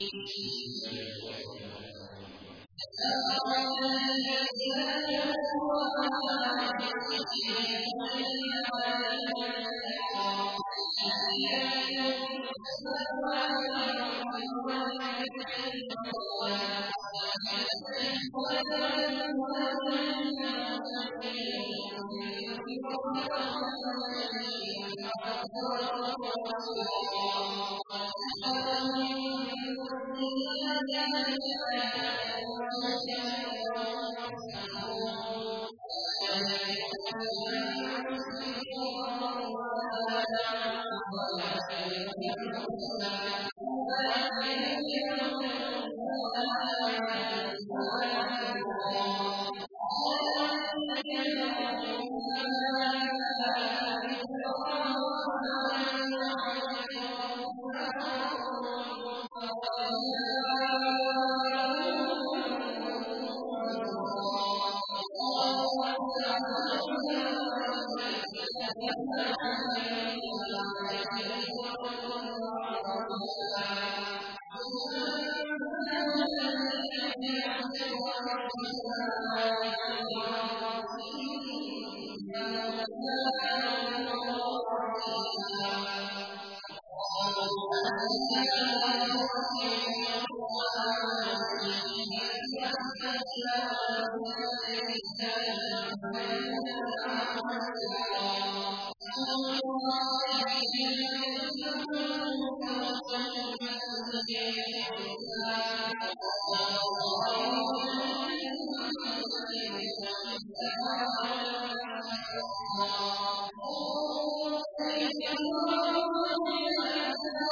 تَبْرًا الَّذِينَ إِنَّهُ كَانَ غَفُورًا رَّحِيمًا قَالُوا أَإِذَا سَمِعْنَا قُرْآنًا عَجَبًا انظُرْ كَيْفَ ضَرَبُوا الْأَمْثَالَ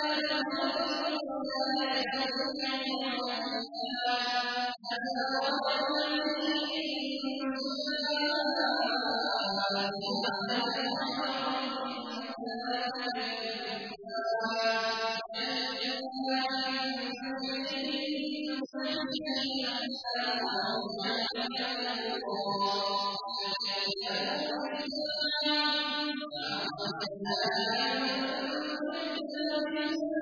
بِذُنُوبِهِمْ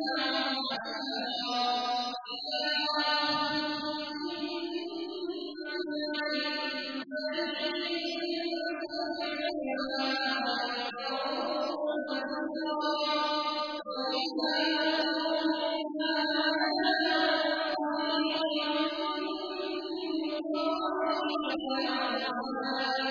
فَسَوْفَ يُحْشَرُونَ إِلَّا عَجُوزًا فِي الدُّنْيَا كَانَتْ مَعْرُوفَةً وَإِذَا بُشِّرُوا بِهَا بَدَأُوا يَطِّرُونَ وَكَأَنَّهُمْ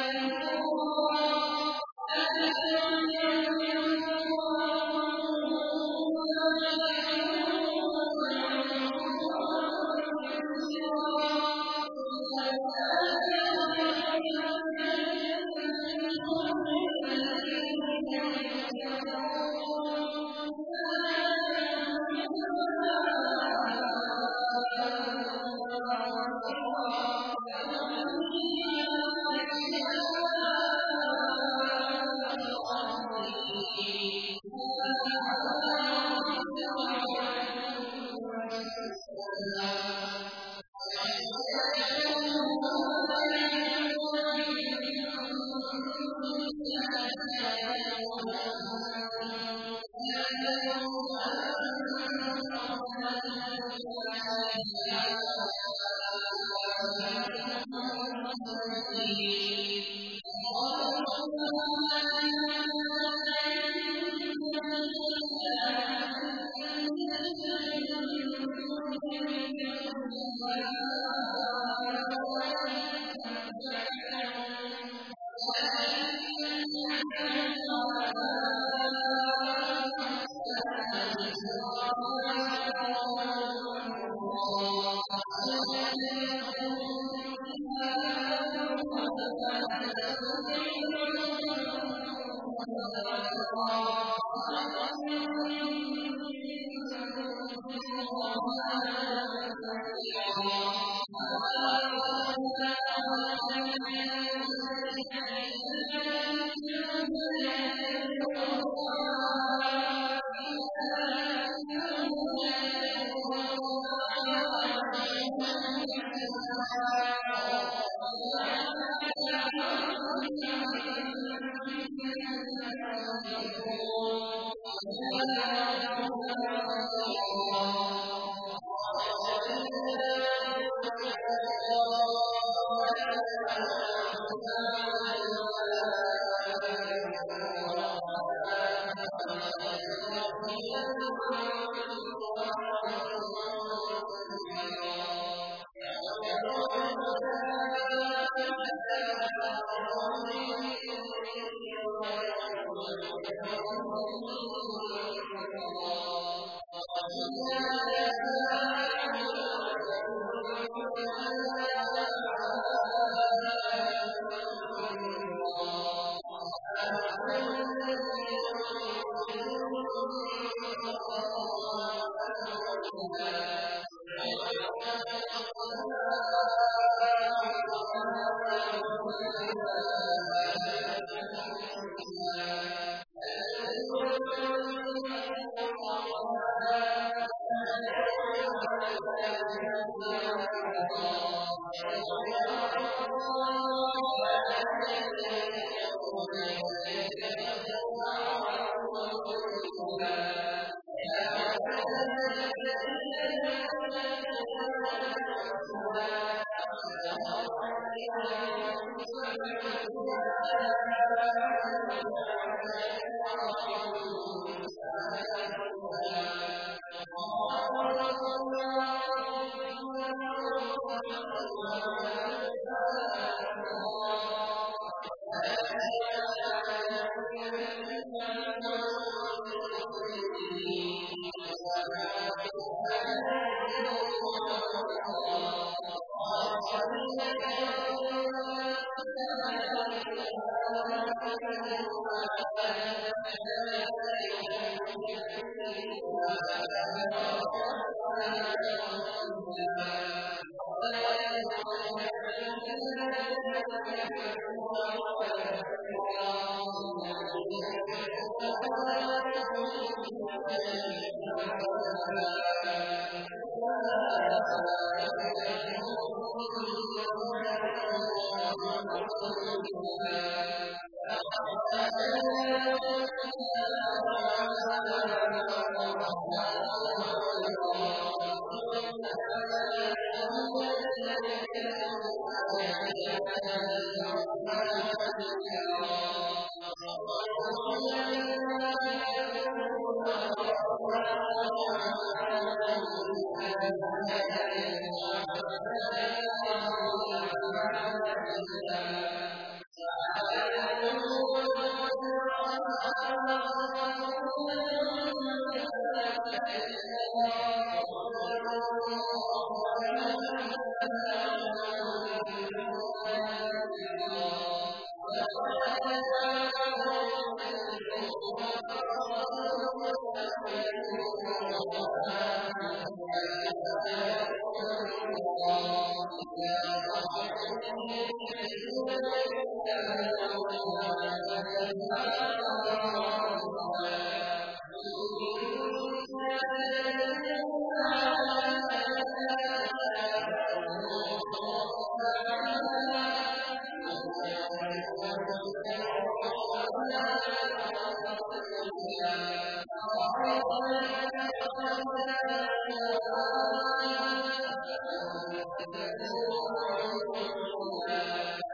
وَإِذَا وَمَا عَبْرًا ۚ يَا وَيْلَنَا لِلَّذِينَ كَذَّبُوا بِآيَاتِنَا أَفَنُؤْمِنُ بِمَا جَاءَنَا مِنَ الْحَقِّ إِنَّا أَعْطَيْنَاكَ الْكَوْثَرَ فَصَلِّ لِرَبِّكَ وَانْحَرْ إِنَّ وَالنَّهَارِ يَسْجُدُونَ وَاللَّيْلَ وَغَشِيَهُمُ يُكَذِّبُونَ بِالسَّاعَةِ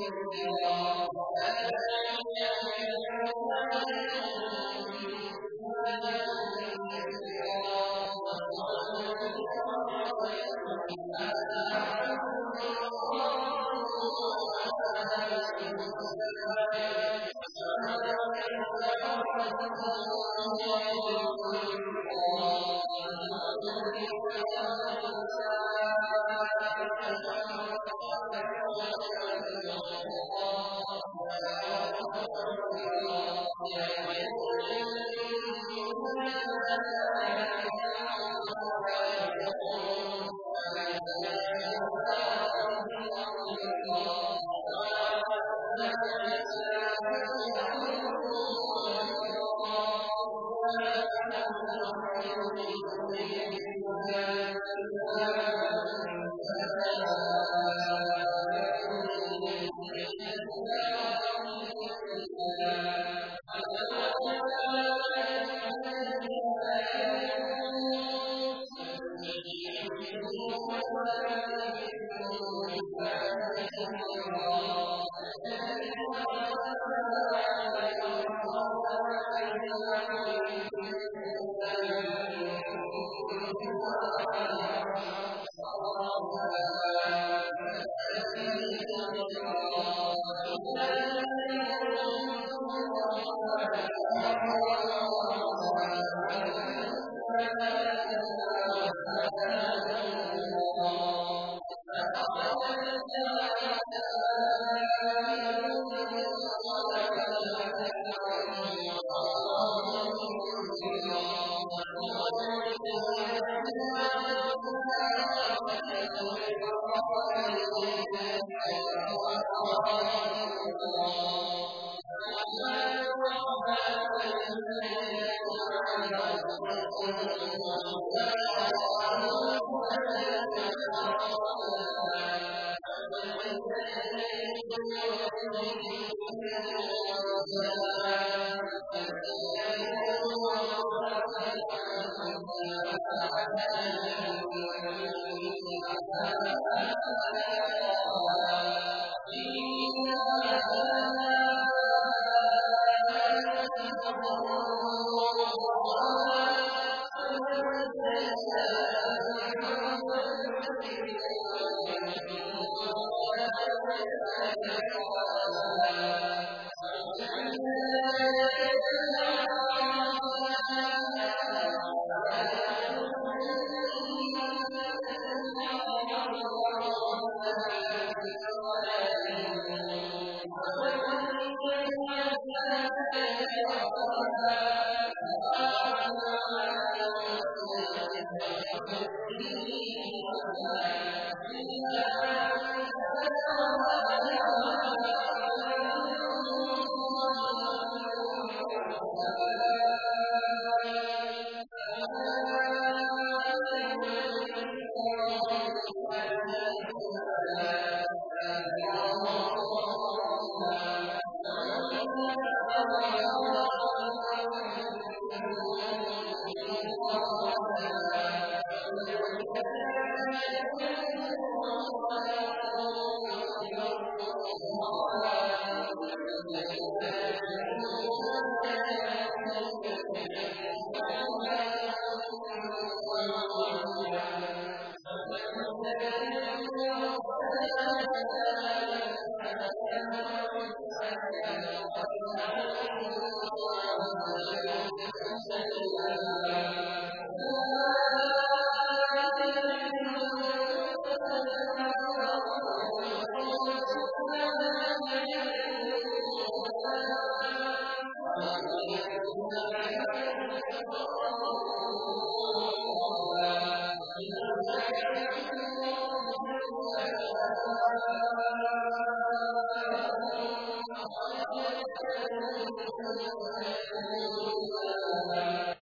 نَارًا وَآتَيْنَاهُمَا كِتَابَهُمْ بِالْبَيِّنَاتِ وَلَا عَرَفْنَا مَنْ الْبُرْهَانَ